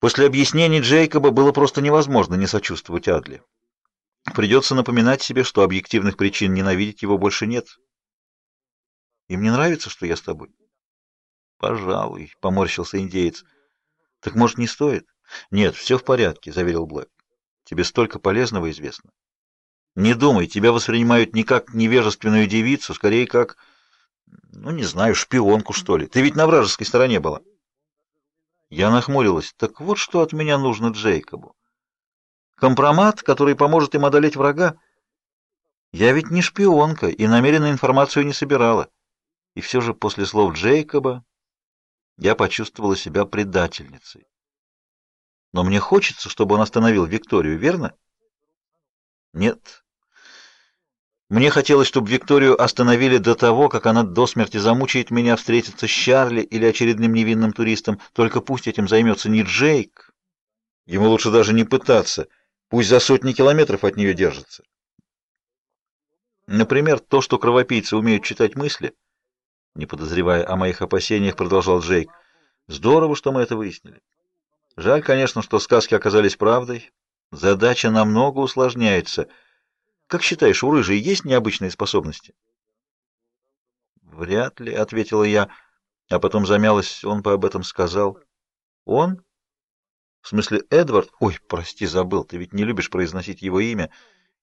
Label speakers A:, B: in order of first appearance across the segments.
A: После объяснений Джейкоба было просто невозможно не сочувствовать Адли. Придется напоминать себе, что объективных причин ненавидеть его больше нет. Им не нравится, что я с тобой? Пожалуй, поморщился индеец. Так может, не стоит? Нет, все в порядке, заверил Блэк. Тебе столько полезного известно. Не думай, тебя воспринимают не как невежественную девицу, скорее как, ну, не знаю, шпионку, что ли. Ты ведь на вражеской стороне была. Я нахмурилась. Так вот что от меня нужно Джейкобу. Компромат, который поможет им одолеть врага. Я ведь не шпионка и намеренно информацию не собирала. И все же после слов Джейкоба я почувствовала себя предательницей. Но мне хочется, чтобы он остановил Викторию, верно? Нет. Мне хотелось, чтобы Викторию остановили до того, как она до смерти замучает меня встретиться с Чарли или очередным невинным туристом. Только пусть этим займется не Джейк. Ему лучше даже не пытаться. Пусть за сотни километров от нее держится. Например, то, что кровопийцы умеют читать мысли, не подозревая о моих опасениях, продолжал Джейк. Здорово, что мы это выяснили. Жаль, конечно, что сказки оказались правдой. Задача намного усложняется. Как считаешь, у рыжей есть необычные способности? Вряд ли, ответила я, а потом замялась, он по об этом сказал. Он? В смысле, Эдвард? Ой, прости, забыл. Ты ведь не любишь произносить его имя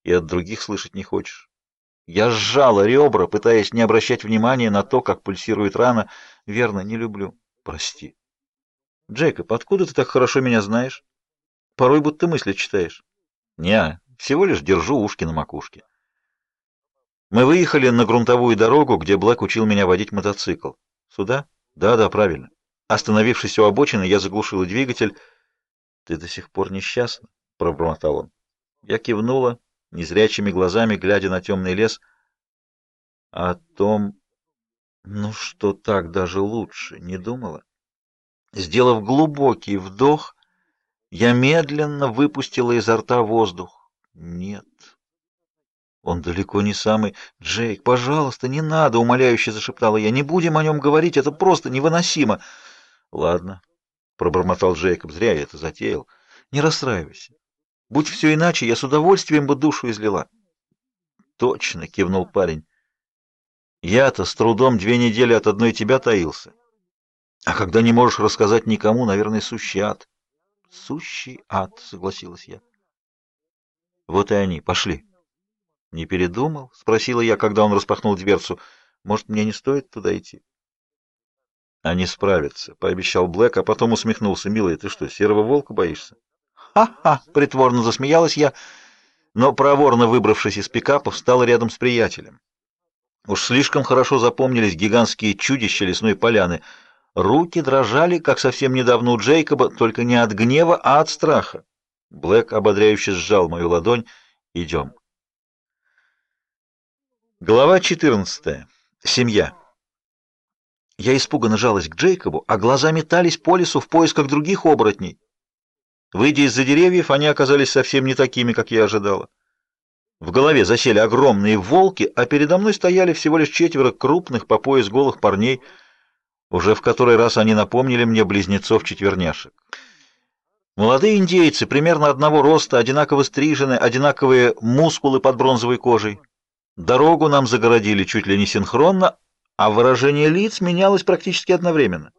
A: и от других слышать не хочешь. Я сжала ребра, пытаясь не обращать внимания на то, как пульсирует рана. Верно, не люблю. Прости. Джейкоб, откуда ты так хорошо меня знаешь? Порой будто мысли читаешь. Не, всего лишь держу ушки на макушке. Мы выехали на грунтовую дорогу, где Блэк учил меня водить мотоцикл. Сюда? Да-да, правильно. Остановившись у обочины, я заглушила двигатель. Ты до сих пор несчастна, пробормотал он. Я кивнула, незрячими глазами глядя на темный лес. О том, ну что так даже лучше, не думала. Сделав глубокий вдох, я медленно выпустила изо рта воздух. Нет. Он далеко не самый. Джейк, пожалуйста, не надо, умоляюще зашептала я. Не будем о нем говорить, это просто невыносимо. Ладно, пробормотал Джейкоб. Зря я это затеял. Не расстраивайся. Будь все иначе, я с удовольствием бы душу излила. Точно, кивнул парень. Я-то с трудом две недели от одной тебя таился. А когда не можешь рассказать никому, наверное, сущий ад. Сущий ад, согласилась я. Вот и они, пошли. Не передумал? спросила я, когда он распахнул дверцу. Может, мне не стоит туда идти? Они справятся, пообещал Блэк, а потом усмехнулся. Милая, ты что, серого волка боишься? Ха-ха, притворно засмеялась я, но проворно выбравшись из пикапа, встала рядом с приятелем. Уж слишком хорошо запомнились гигантские чудища лесной поляны — Руки дрожали, как совсем недавно у Джейкоба, только не от гнева, а от страха. Блэк ободряюще сжал мою ладонь. «Идем». Глава 14. Семья. Я испуганно жалась к Джейкобу, а глаза метались по лесу в поисках других оборотней. Выйдя из-за деревьев, они оказались совсем не такими, как я ожидала. В голове засели огромные волки, а передо мной стояли всего лишь четверо крупных по пояс голых парней — уже в который раз они напомнили мне близнецов-четверняшек. Молодые индейцы, примерно одного роста, одинаково стрижены, одинаковые мускулы под бронзовой кожей. Дорогу нам загородили чуть ли не синхронно, а выражение лиц менялось практически одновременно.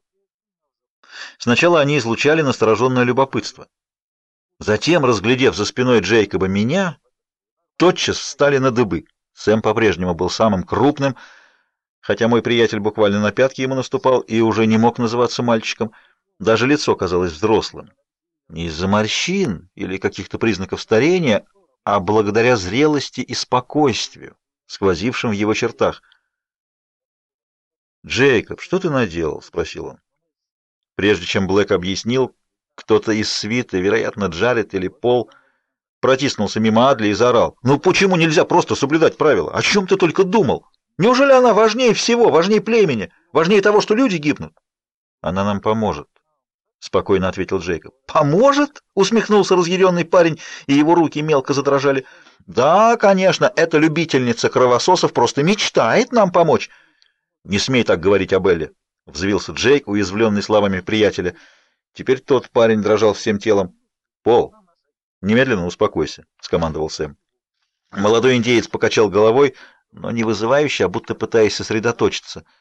A: Сначала они излучали настороженное любопытство. Затем, разглядев за спиной Джейкоба меня, тотчас встали на дыбы. Сэм по-прежнему был самым крупным, Хотя мой приятель буквально на пятки ему наступал и уже не мог называться мальчиком, даже лицо казалось взрослым. Не из-за морщин или каких-то признаков старения, а благодаря зрелости и спокойствию, сквозившим в его чертах. «Джейкоб, что ты наделал?» — спросил он. Прежде чем Блэк объяснил, кто-то из свиты, вероятно, Джаред или Пол, протиснулся мимо Адли и заорал. «Ну почему нельзя просто соблюдать правила? О чем ты только думал?» Неужели она важнее всего, важнее племени, важнее того, что люди гибнут? Она нам поможет, спокойно ответил Джейкоб. Поможет? усмехнулся разъяренный парень, и его руки мелко задрожали. Да, конечно, эта любительница кровососов просто мечтает нам помочь. Не смей так говорить об Элле, взвился Джейк, уязвленный словами приятеля. Теперь тот парень дрожал всем телом. «Пол, немедленно успокойся», — скомандовал Сэм. Молодой индеец покачал головой, но не вызывающе, а будто пытаясь сосредоточиться —